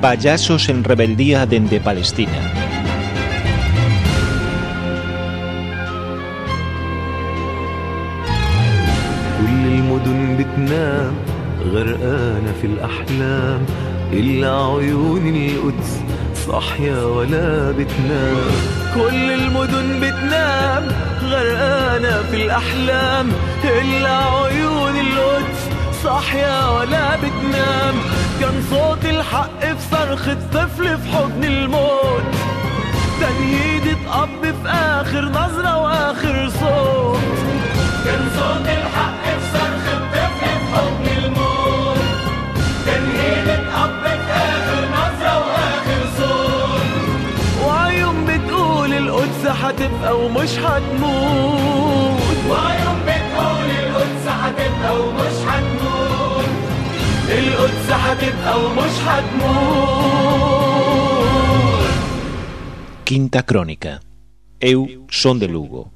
Payasos en rebeldía dende Palestina. كل المدن بتنام غرقانة في الأحلام إلا عيون القدس صاحية ولا بتنام كل المدن بتنام غرقانة في الأحلام إلا عيون القدس صاحية ولا بتنام كان صوت الحق في صرخة طفل في حضن الموت. تنهيدة أب في آخر نظرة وآخر صوت. كان صوت الحق في صرخة طفل في حضن الموت. تنهيدة أب في آخر نظرة وآخر صوت. وعيون بتقول القدس هتبقى ومش هتموت. القدس هتبقى ومش هتموت Quinta Crónica Eu son de Lugo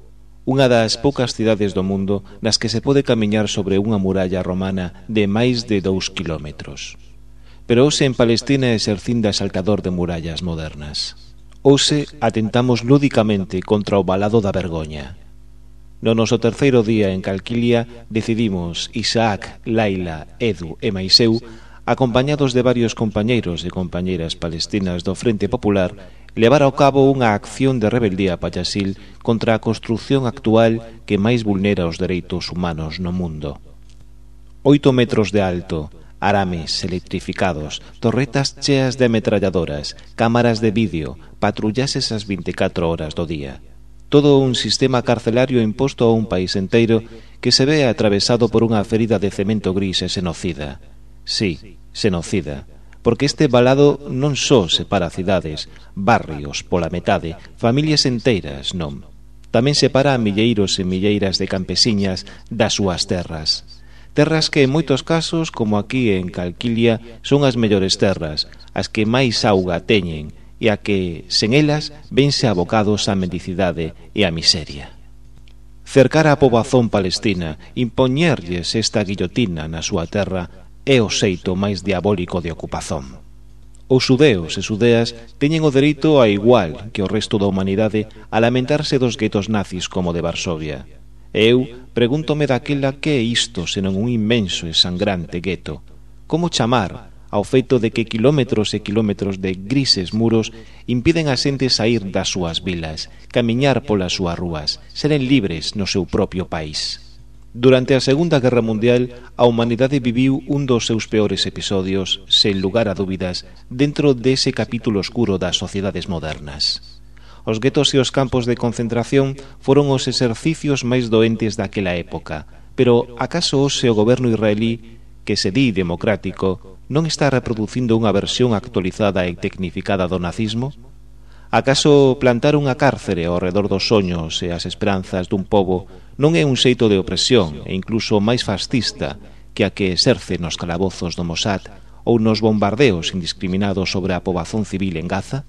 unha das poucas cidades do mundo nas que se pode camiñar sobre unha muralla romana de máis de dous kilómetros. Pero hoxe en Palestina exercín de asaltador de murallas modernas. Hoxe atentamos lúdicamente contra o balado da vergoña. No noso terceiro día en Calquilia decidimos Isaac, Laila, Edu e Maiseu acompañados de varios compañeiros e compañeiras palestinas do Frente Popular, levar ao cabo unha acción de rebeldía payasil contra a construción actual que máis vulnera os dereitos humanos no mundo. Oito metros de alto, arames electrificados, torretas cheas de ametralladoras, cámaras de vídeo, patrullases as 24 horas do día. Todo un sistema carcelario imposto a un país enteiro que se ve atravesado por unha ferida de cemento gris e xenocida. Sí, xenocida, porque este balado non só separa cidades, barrios pola metade, familias enteiras, non. Tamén separa a milleiros e milleiras de campesiñas das súas terras. Terras que en moitos casos, como aquí en Calquilia, son as mellores terras, as que máis auga teñen, e a que, sen elas, vense abocados á mendicidade e á miseria. Cercar a pobazón palestina, impoñerlles esta guillotina na súa terra, é o xeito máis diabólico de ocupazón. Os xudeos e xudeas teñen o dereito a igual que o resto da humanidade a lamentarse dos guetos nazis como de Varsovia. Eu pregúntome daquela que é isto senón un inmenso e sangrante gueto. Como chamar ao feito de que quilómetros e quilómetros de grises muros impiden a xente sair das súas vilas, camiñar polas súas rúas, seren libres no seu propio país. Durante a Segunda Guerra Mundial, a humanidade viviu un dos seus peores episodios, sen lugar a dúbidas, dentro dese capítulo oscuro das sociedades modernas. Os guetos e os campos de concentración foron os exercicios máis doentes daquela época, pero acaso hoxe o goberno israelí, que se di democrático, non está reproducindo unha versión actualizada e tecnificada do nazismo? Acaso plantar unha cárcere ao redor dos soños e as esperanzas dun pobo non é un xeito de opresión e incluso máis fascista que a que exerce nos calabozos do Mossad ou nos bombardeos indiscriminados sobre a pobazón civil en Gaza?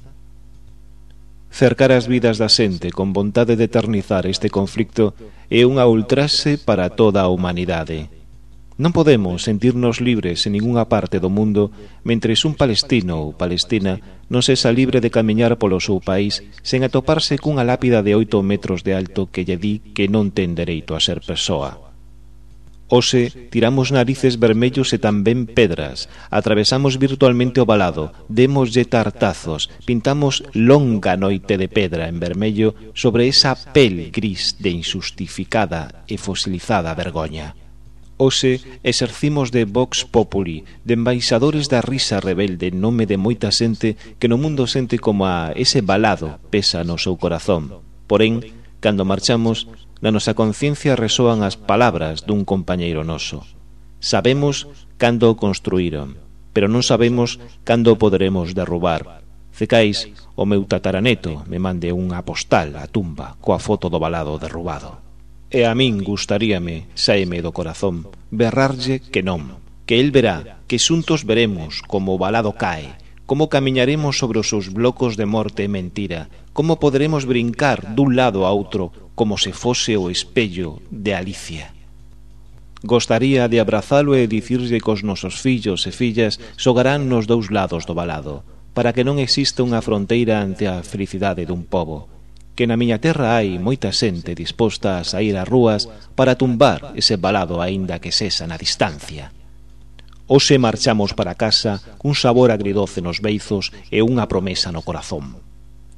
Cercar as vidas da xente con vontade de eternizar este conflicto é unha ultrase para toda a humanidade. Non podemos sentirnos libres en ningunha parte do mundo mentres un palestino ou palestina non sexa libre de camiñar polo seu país sen atoparse cunha lápida de oito metros de alto que lle di que non ten dereito a ser persoa. Ose, tiramos narices vermellos e tamén pedras, atravesamos virtualmente o balado, demoslle tartazos, pintamos longa noite de pedra en vermello sobre esa pel gris de injustificada e fosilizada vergoña. Ose exercimos de Vox Populi, de embaixadores da risa rebelde en nome de moita xente que no mundo sente como a ese balado pesa no seu corazón. Porén, cando marchamos, na nosa conciencia resoan as palabras dun compañeiro noso. Sabemos cando o construíron, pero non sabemos cando o poderemos derrubar. Cecais, o meu tataraneto me mande unha postal á tumba coa foto do balado derrubado e a min gustaríame, saeme do corazón, berrarlle que non, que el verá, que xuntos veremos como o balado cae, como camiñaremos sobre os seus blocos de morte e mentira, como poderemos brincar dun lado a outro como se fose o espello de Alicia. Gostaría de abrazalo e dicirlle cos nosos fillos e fillas xogarán nos dous lados do balado, para que non exista unha fronteira ante a felicidade dun pobo, que na miña terra hai moita xente disposta a sair ás rúas para tumbar ese balado aínda que sesa na distancia. Hoxe marchamos para casa cun sabor agridoce nos beizos e unha promesa no corazón.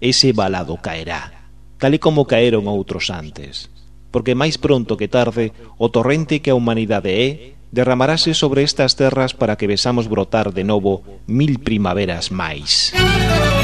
Ese balado caerá, tal e como caeron outros antes, porque máis pronto que tarde o torrente que a humanidade é derramarase sobre estas terras para que besamos brotar de novo mil primaveras máis. Música